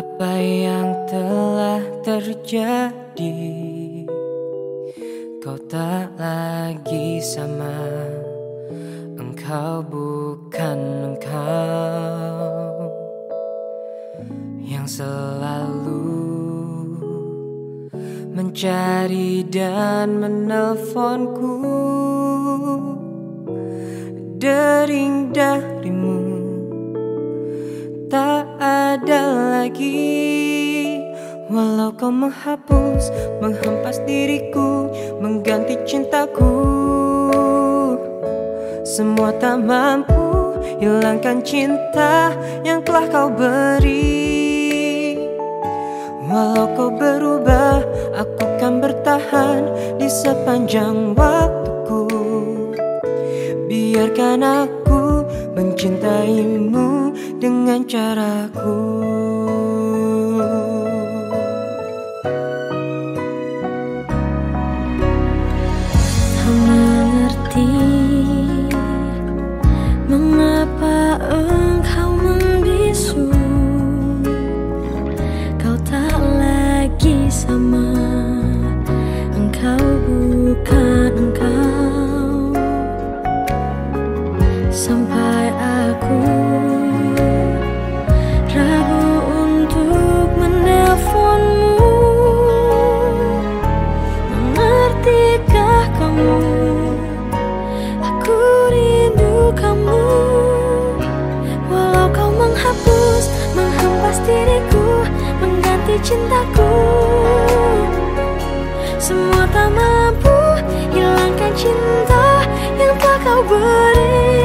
apa yang telah terjadi. Kau tak lagi sama, engkau bukan engkau yang selalu mencari dan menelponku dering darimu lagi. Walau kau menghapus, menghempas diriku Mengganti cintaku. Semua tak mampu hilangkan cinta yang telah kau beri. Walau kau berubah, aku kan bertahan di sepanjang waktuku. Biarkan aku mencintaimu dengan caraku apa cintaku. Semua tak mampu Hilangkan cinta Yang telah kau beri.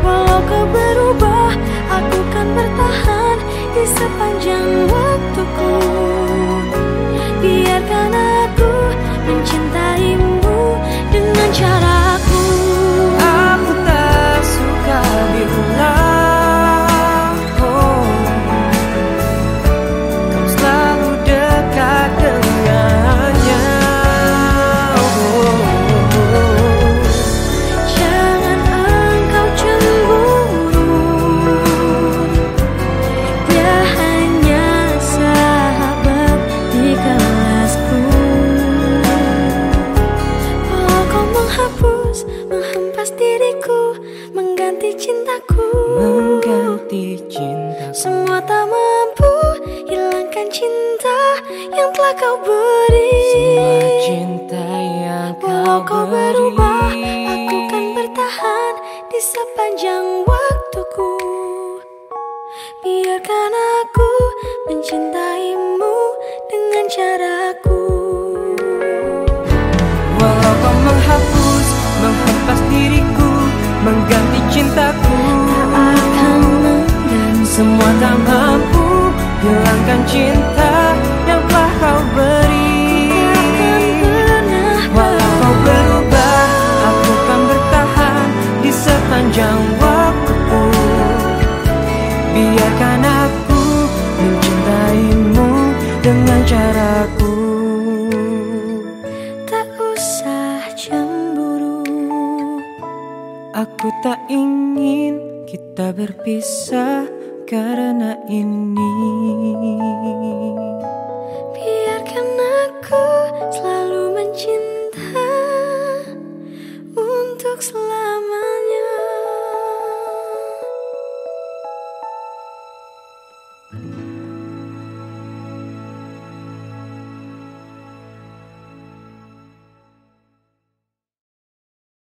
Walau kau berubah Aku kan bertahan Di sepanjang cintaku. Mengganti cintaku. Semua tak mampu hilangkan cinta yang telah kau beri. Semua cinta yang Walau kau kau berubah, aku kan bertahan di sepanjang waktuku. Biarkan aku mencintaimu dengan caraku. Walau kau menghapus, menghempas diriku Mengganti cintaku Semua tak mampu hilangkan cinta yang telah kau beri. Akan pernah Walau kau berubah, aku kan bertahan di sepanjang waktuku Biarkan aku mencintaimu dengan caraku. Tak usah cemburu. Aku tak ingin kita berpisah karena ini. Biarkan aku selalu mencintai